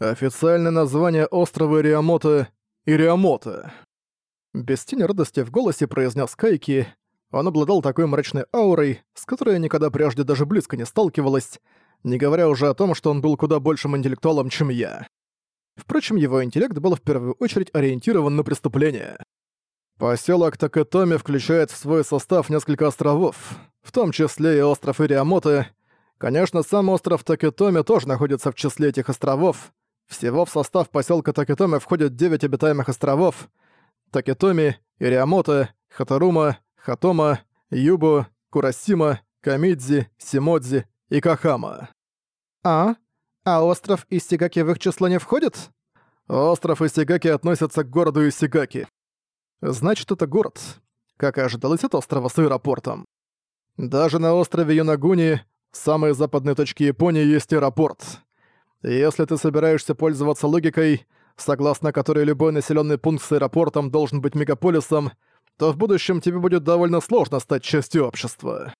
Официальное название острова Ириамота — Ириамота. Без тени радости в голосе произнес Кайки. Он обладал такой мрачной аурой, с которой я никогда прежде даже близко не сталкивалась, не говоря уже о том, что он был куда большим интеллектуалом, чем я. Впрочем, его интеллект был в первую очередь ориентирован на преступление. Поселок Такетоми включает в свой состав несколько островов, в том числе и остров Ириамота. Конечно, сам остров Такетоми тоже находится в числе этих островов. Всего в состав поселка Такетоми входят 9 обитаемых островов. Такетоми, Ириамота, Хатарума, Хатома, Юбу, Курасима, Камидзи, Симодзи и Кахама. А? А остров Исигаки в их число не входит? Остров Исигаки относится к городу Исигаки. Значит, это город, как и ожидалось от острова с аэропортом. Даже на острове Юнагуни, самой западной точке Японии, есть аэропорт. Если ты собираешься пользоваться логикой, согласно которой любой населенный пункт с аэропортом должен быть мегаполисом, то в будущем тебе будет довольно сложно стать частью общества.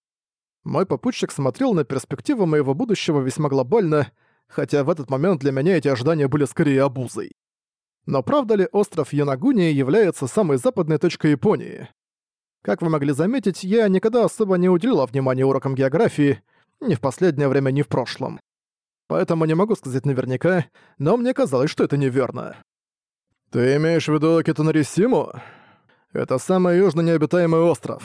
Мой попутчик смотрел на перспективу моего будущего весьма глобально, хотя в этот момент для меня эти ожидания были скорее обузой. Но правда ли остров Янагуни является самой западной точкой Японии? Как вы могли заметить, я никогда особо не уделила внимания урокам географии, ни в последнее время, ни в прошлом. Поэтому не могу сказать наверняка, но мне казалось, что это неверно. «Ты имеешь в виду Китанарисиму? Это самый южно необитаемый остров.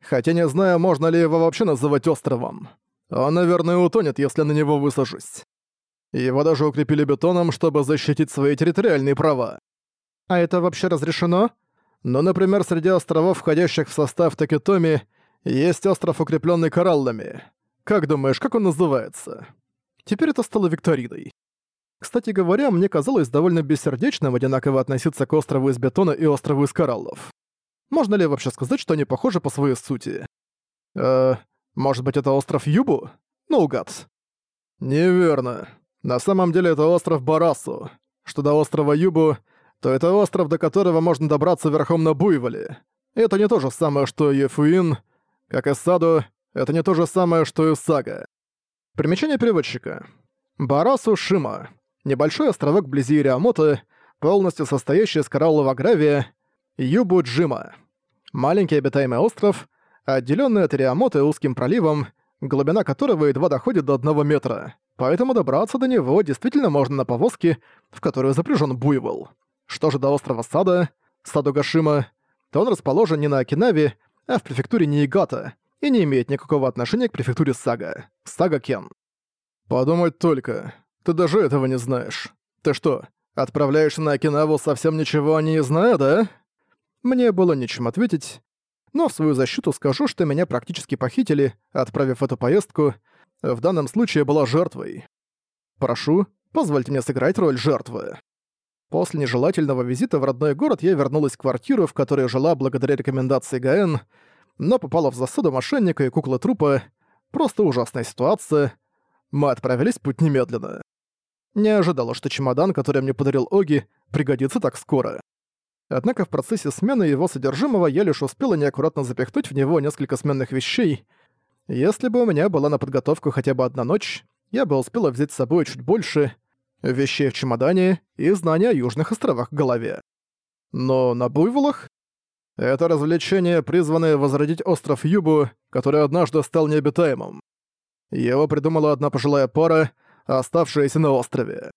Хотя не знаю, можно ли его вообще называть островом. Он, наверное, утонет, если на него высажусь. Его даже укрепили бетоном, чтобы защитить свои территориальные права. А это вообще разрешено? Ну, например, среди островов, входящих в состав Такитоми, есть остров, укрепленный кораллами. Как думаешь, как он называется? Теперь это стало викториной. Кстати говоря, мне казалось довольно бессердечным одинаково относиться к острову из бетона и острову из кораллов. Можно ли вообще сказать, что они похожи по своей сути? Э, может быть, это остров Юбу? Наугад. Неверно. На самом деле это остров Барасу. Что до острова Юбу, то это остров, до которого можно добраться верхом на буйволе. Это не то же самое, что Ефуин. Как и Саду, это не то же самое, что и Сага. Примечание переводчика. Барасу Шима. Небольшой островок вблизи Ириамота, полностью состоящий из кораллового гравия, Юбу Джима. Маленький обитаемый остров, отделенный от Ириамота узким проливом, глубина которого едва доходит до одного метра поэтому добраться до него действительно можно на повозке, в которую запряжен буйвол. Что же до острова Сада, Садугашима, то он расположен не на Окинаве, а в префектуре Ниигата и не имеет никакого отношения к префектуре Сага, Сага-кен. Подумать только, ты даже этого не знаешь. Ты что, отправляешься на Окинаву совсем ничего не зная, да? Мне было нечем ответить, но в свою защиту скажу, что меня практически похитили, отправив эту поездку, в данном случае была жертвой. Прошу, позвольте мне сыграть роль жертвы. После нежелательного визита в родной город я вернулась в квартиру, в которой жила благодаря рекомендации ГН, но попала в засаду мошенника и куклы трупа. Просто ужасная ситуация. Мы отправились в путь немедленно. Не ожидала, что чемодан, который мне подарил Оги, пригодится так скоро. Однако в процессе смены его содержимого я лишь успела неаккуратно запихнуть в него несколько сменных вещей, если бы у меня была на подготовку хотя бы одна ночь, я бы успела взять с собой чуть больше вещей в чемодане и знания о Южных островах в голове. Но на буйволах? Это развлечение, призванное возродить остров Юбу, который однажды стал необитаемым. Его придумала одна пожилая пара, оставшаяся на острове.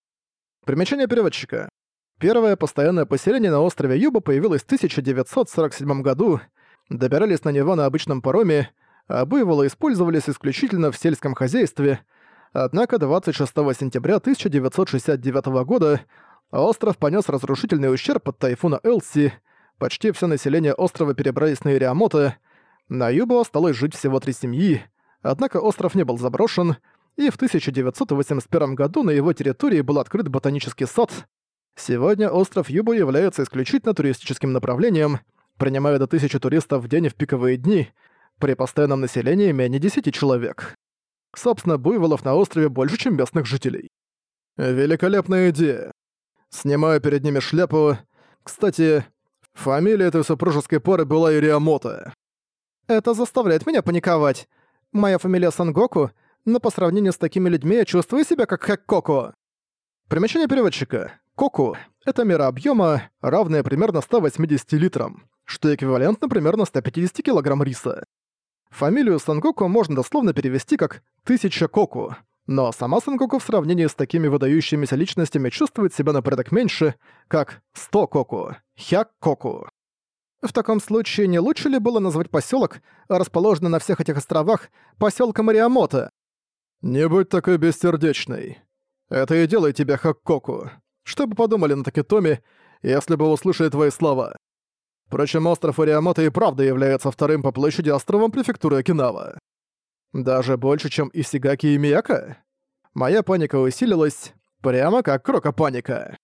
Примечание переводчика. Первое постоянное поселение на острове Юба появилось в 1947 году, добирались на него на обычном пароме, а буйволы использовались исключительно в сельском хозяйстве, однако 26 сентября 1969 года остров понес разрушительный ущерб от тайфуна Элси, почти все население острова перебрались на Ириамота, на Юбо осталось жить всего три семьи, однако остров не был заброшен, и в 1981 году на его территории был открыт ботанический сад. Сегодня остров Юбо является исключительно туристическим направлением, принимая до тысячи туристов в день в пиковые дни, при постоянном населении менее 10 человек. Собственно, буйволов на острове больше, чем местных жителей. Великолепная идея. Снимаю перед ними шляпу. Кстати, фамилия этой супружеской пары была Ириамота. Это заставляет меня паниковать. Моя фамилия Сангоку, но по сравнению с такими людьми я чувствую себя как Хэккоку. Примечание переводчика. Коку — это мера объема, равная примерно 180 литрам, что эквивалентно примерно 150 килограмм риса. Фамилию Сангоку можно дословно перевести как «тысяча коку», но сама Сангоку в сравнении с такими выдающимися личностями чувствует себя на порядок меньше, как «сто коку», «хяк коку». В таком случае не лучше ли было назвать поселок, расположенный на всех этих островах, поселком Мариамото? «Не будь такой бессердечной. Это и делает тебя Хаккоку. Что бы подумали на Такитоми, если бы услышали твои слова? Впрочем, остров Ариамото и правда является вторым по площади островом префектуры Окинава. Даже больше, чем Исигаки и Мияка? Моя паника усилилась, прямо как крока-паника.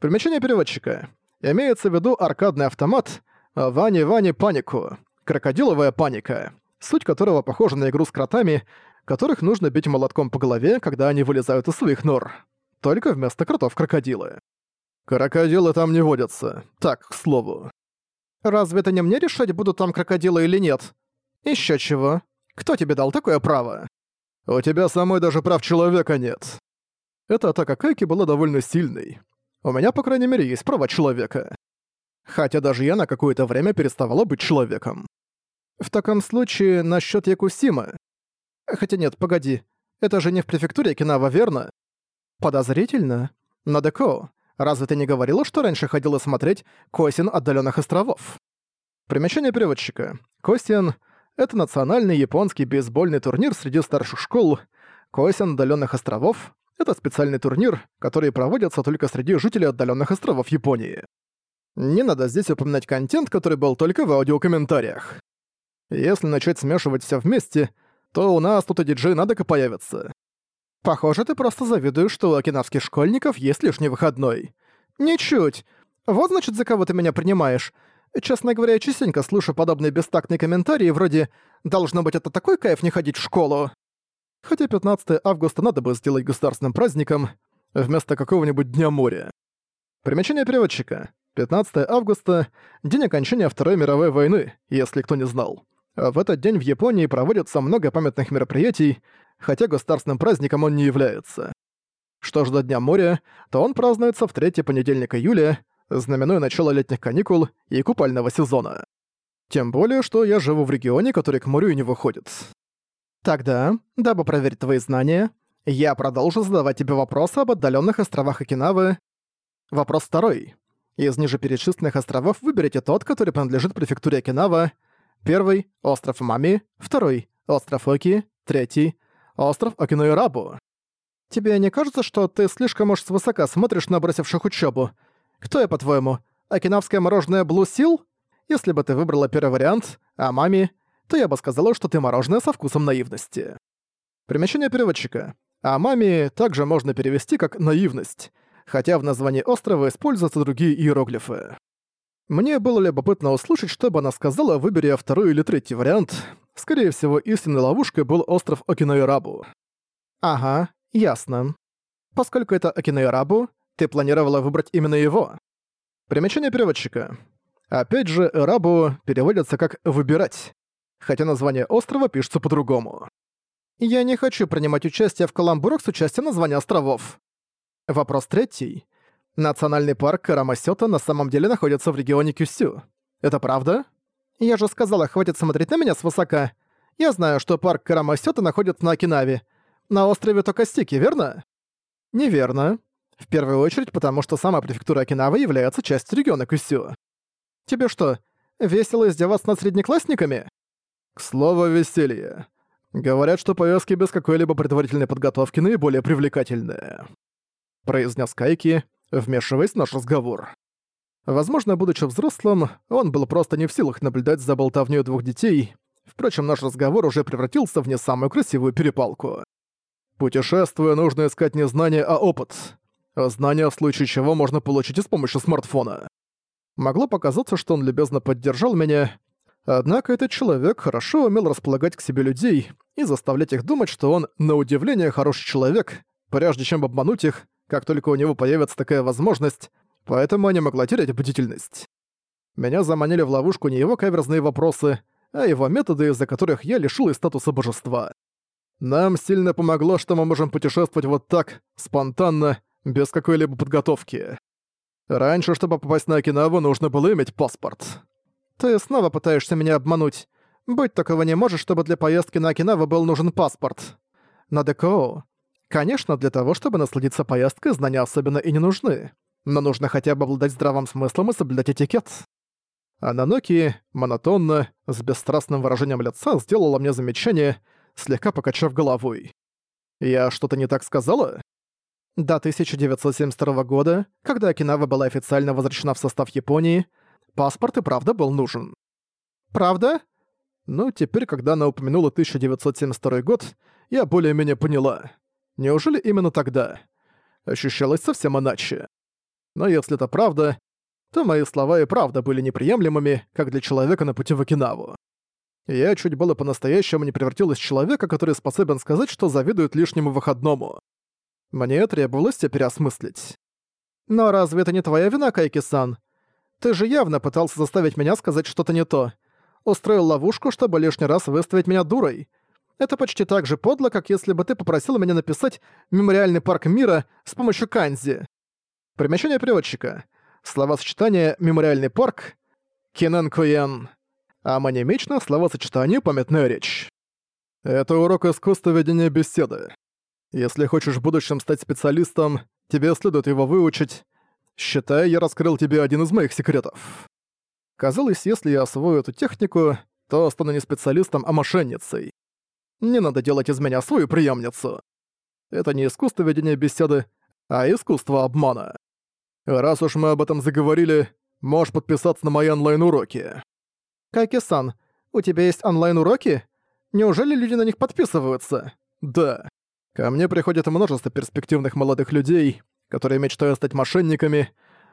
Примечание переводчика. Имеется в виду аркадный автомат «Вани-Вани Панику» — крокодиловая паника, суть которого похожа на игру с кротами, которых нужно бить молотком по голове, когда они вылезают из своих нор. Только вместо кротов крокодилы. Крокодилы там не водятся. Так, к слову. Разве это не мне решать, будут там крокодилы или нет? Ещё чего? Кто тебе дал такое право? У тебя самой даже прав человека нет. Эта атака Кайки была довольно сильной. У меня, по крайней мере, есть права человека. Хотя даже я на какое-то время переставала быть человеком. В таком случае, насчет Якусимы. Хотя нет, погоди. Это же не в префектуре Кинава, верно? Подозрительно. Надеко, разве ты не говорила, что раньше ходила смотреть Косин отдаленных островов? Примечание переводчика. Косин это национальный японский бейсбольный турнир среди старших школ. Коэсен отдаленных островов — это специальный турнир, который проводится только среди жителей отдаленных островов Японии. Не надо здесь упоминать контент, который был только в аудиокомментариях. Если начать смешивать все вместе, то у нас тут и диджей Надека появится. Похоже, ты просто завидуешь, что у окинавских школьников есть лишний выходной. Ничуть. Вот значит, за кого ты меня принимаешь. Честно говоря, я частенько слышу подобные бестактные комментарии вроде «Должно быть, это такой кайф не ходить в школу». Хотя 15 августа надо бы сделать государственным праздником вместо какого-нибудь Дня моря. Примечание переводчика. 15 августа — день окончания Второй мировой войны, если кто не знал. В этот день в Японии проводятся много памятных мероприятий, хотя государственным праздником он не является. Что ж до Дня моря, то он празднуется в третий понедельник июля, знаменуя начало летних каникул и купального сезона. Тем более, что я живу в регионе, который к морю не выходит. Тогда, дабы проверить твои знания, я продолжу задавать тебе вопросы об отдаленных островах Окинавы. Вопрос второй. Из ниже перечисленных островов выберите тот, который принадлежит префектуре Окинава. Первый — остров Мами, второй — остров Оки, третий — остров Окинуэрабу. Тебе не кажется, что ты слишком уж свысока смотришь на бросивших учебу? Кто я, по-твоему? Окинавское мороженое Seal? Если бы ты выбрала первый вариант, а маме, то я бы сказала, что ты мороженое со вкусом наивности. Примечание переводчика. А маме также можно перевести как «наивность», хотя в названии острова используются другие иероглифы. Мне было любопытно услышать, что бы она сказала, выберя второй или третий вариант. Скорее всего, истинной ловушкой был остров Окинойрабу. Ага, ясно. Поскольку это Окинойрабу, ты планировала выбрать именно его. Примечание переводчика. Опять же, «рабу» переводится как «выбирать», хотя название острова пишется по-другому. Я не хочу принимать участие в каламбурах с участием названия островов. Вопрос третий. Национальный парк Карамасёта на самом деле находится в регионе Кюсю. Это правда? Я же сказала, хватит смотреть на меня свысока. Я знаю, что парк Карамасёта находится на Окинаве. На острове Токастики, верно? Неверно. В первую очередь, потому что сама префектура Окинава является частью региона Кусю. Тебе что, весело издеваться над среднеклассниками? К слову, веселье. Говорят, что поездки без какой-либо предварительной подготовки наиболее привлекательные. Произнес Кайки, вмешиваясь в наш разговор. Возможно, будучи взрослым, он был просто не в силах наблюдать за болтовнёй двух детей. Впрочем, наш разговор уже превратился в не самую красивую перепалку. Путешествуя, нужно искать не знания, а опыт. Знания, в случае чего можно получить и с помощью смартфона. Могло показаться, что он любезно поддержал меня, однако этот человек хорошо умел располагать к себе людей и заставлять их думать, что он, на удивление, хороший человек, прежде чем обмануть их, как только у него появится такая возможность, поэтому я не могла терять бдительность. Меня заманили в ловушку не его каверзные вопросы, а его методы, из-за которых я лишил статуса божества. Нам сильно помогло, что мы можем путешествовать вот так, спонтанно, без какой-либо подготовки. Раньше, чтобы попасть на Окинаву, нужно было иметь паспорт. Ты снова пытаешься меня обмануть. Быть такого не можешь, чтобы для поездки на Окинаву был нужен паспорт. На ДКО. Конечно, для того, чтобы насладиться поездкой, знания особенно и не нужны. Но нужно хотя бы обладать здравым смыслом и соблюдать этикет. А Наноки, монотонно, с бесстрастным выражением лица, сделала мне замечание, слегка покачав головой. «Я что-то не так сказала?» До 1972 года, когда Окинава была официально возвращена в состав Японии, паспорт и правда был нужен. «Правда?» Ну, теперь, когда она упомянула 1972 год, я более-менее поняла. Неужели именно тогда? Ощущалось совсем иначе. Но если это правда, то мои слова и правда были неприемлемыми, как для человека на пути в Окинаву. Я чуть было по-настоящему не превратилась в человека, который способен сказать, что завидует лишнему выходному. Мне требовалось все переосмыслить. «Но разве это не твоя вина, Кайки-сан? Ты же явно пытался заставить меня сказать что-то не то. Устроил ловушку, чтобы лишний раз выставить меня дурой. Это почти так же подло, как если бы ты попросила меня написать «Мемориальный парк мира» с помощью канзи. Примечание переводчика. Словосочетание «Мемориальный парк» Кинен А манимично словосочетание «Памятная речь». Это урок искусства ведения беседы. Если хочешь в будущем стать специалистом, тебе следует его выучить. Считай, я раскрыл тебе один из моих секретов. Казалось, если я освою эту технику, то стану не специалистом, а мошенницей. Не надо делать из меня свою преемницу. Это не искусство ведения беседы, а искусство обмана. Раз уж мы об этом заговорили, можешь подписаться на мои онлайн-уроки. Каки-сан, у тебя есть онлайн-уроки? Неужели люди на них подписываются? Да. Ко мне приходит множество перспективных молодых людей, которые мечтают стать мошенниками,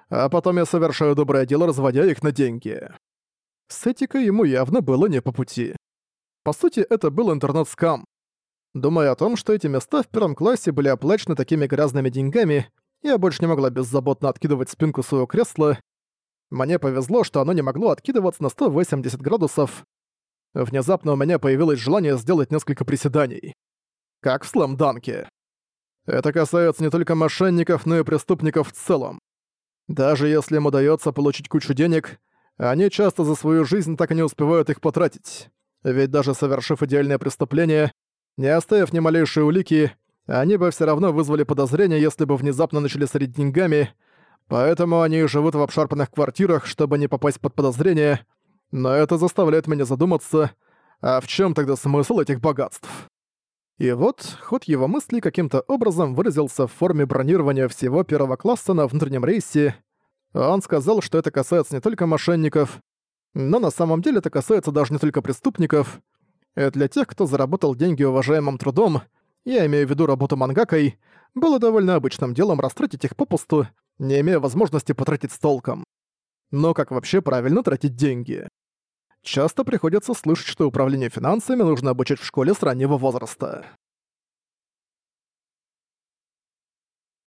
а потом я совершаю доброе дело, разводя их на деньги. С этикой ему явно было не по пути. По сути, это был интернет-скам. Думая о том, что эти места в первом классе были оплачены такими грязными деньгами, я больше не могла беззаботно откидывать спинку своего кресла. Мне повезло, что оно не могло откидываться на 180 градусов. Внезапно у меня появилось желание сделать несколько приседаний как в сламданке. Это касается не только мошенников, но и преступников в целом. Даже если им удается получить кучу денег, они часто за свою жизнь так и не успевают их потратить. Ведь даже совершив идеальное преступление, не оставив ни малейшей улики, они бы все равно вызвали подозрения, если бы внезапно начали сорить деньгами, поэтому они живут в обшарпанных квартирах, чтобы не попасть под подозрение, но это заставляет меня задуматься, а в чем тогда смысл этих богатств? И вот ход его мысли каким-то образом выразился в форме бронирования всего первого класса на внутреннем рейсе. Он сказал, что это касается не только мошенников, но на самом деле это касается даже не только преступников. И для тех, кто заработал деньги уважаемым трудом, я имею в виду работу мангакой, было довольно обычным делом растратить их попусту, не имея возможности потратить с толком. Но как вообще правильно тратить деньги? Часто приходится слышать, что управление финансами нужно обучать в школе с раннего возраста.